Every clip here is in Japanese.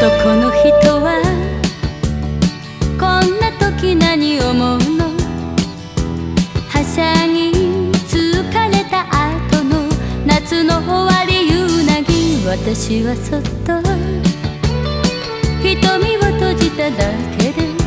男の人はこんな時何思うの？はしゃぎ疲れた後の夏の終わりゆなぎ。私はそっと瞳を閉じただけで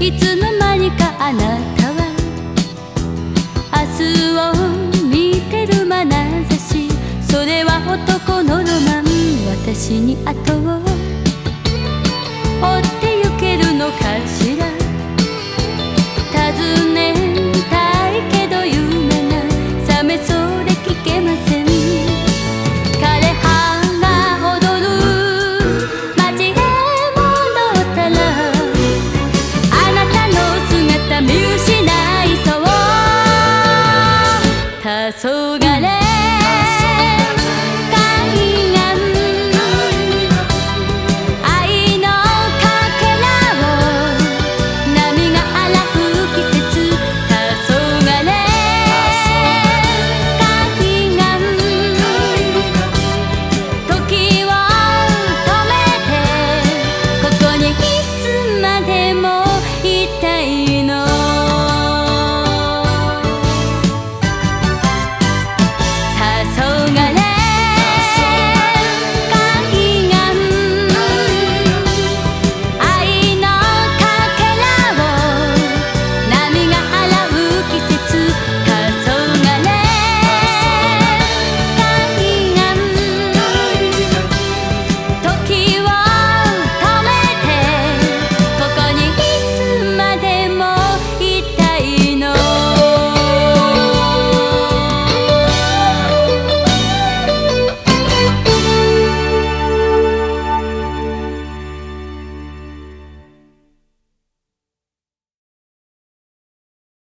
いつの間にかあなたは明日を